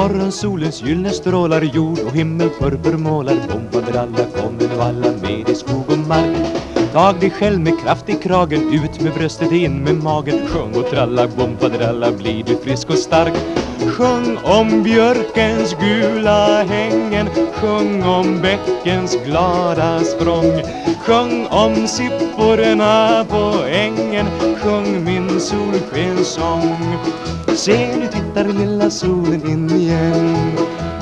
Morgonsolens gyllene strålar jord och himmel purpurmålar Bombadralla kommer nu alla med i skog och mark. Tag dig själv med kraft i kragen Ut med bröstet, in med magen. Sjung och tralla, bombadralla Blir du frisk och stark. Sjung om björkens gula hängen Sjung om bäckens glada språng. Sjung om sipporna på ängen Sjung min solskenssång Se nu tittar lilla solen in igen.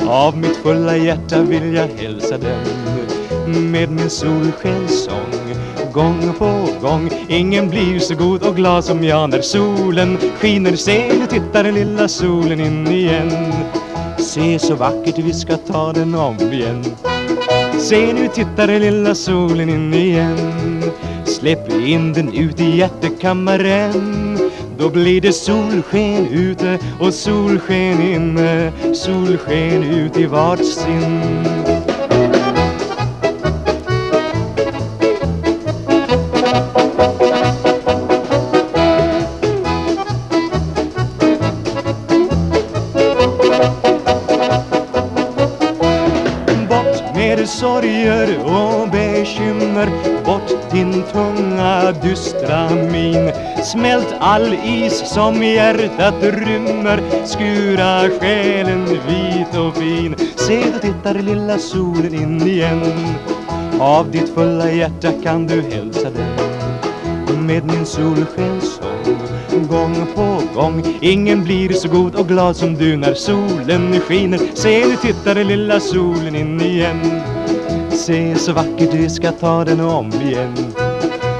Av mitt fulla hjärta vill jag hälsa den. Med min solskenssång Gång på gång. Ingen blir så god och glad som jag när solen skiner. Se nu tittar lilla solen in igen. Se så vackert vi ska ta den om igen. Se nu tittar lilla solen in igen. Släpp in den ut i hjärtekammaren. Då blir det solsken ute och solsken inne. Solsken ut i vart sinn. Sorger och bekymmer. Bort din tunga dystra min. Smält all is som hjärtat rymmer. Skura själen vit och fin. Se då tittar lilla solen in igen. Av ditt fulla hjärta kan du hälsa den. Med min solskenssång Gång på gång. Ingen blir så god och glad som du när solen skiner. Se nu tittar lilla solen in igen. Se så vackert du ska ta den om igen.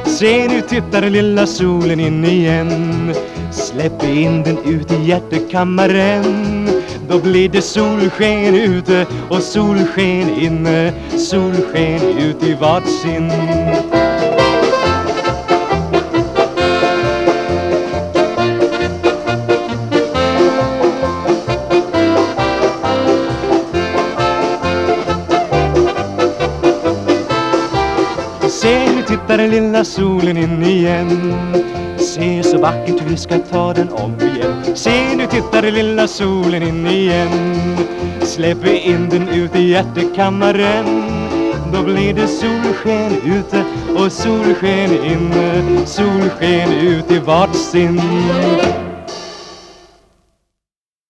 Se nu tittar den lilla solen in igen. Släpp in den ut i hjärtekammaren. Då blir det solsken ute och solsken inne. Solsken ut i vart Se nu tittar den lilla solen in igen. Se så vackert vi ska ta den om igen. Se nu tittar den lilla solen in igen. Släpp in den ut i hjärtekammaren. Då blir det solsken ute och solsken inne. Solsken ut i vart sin.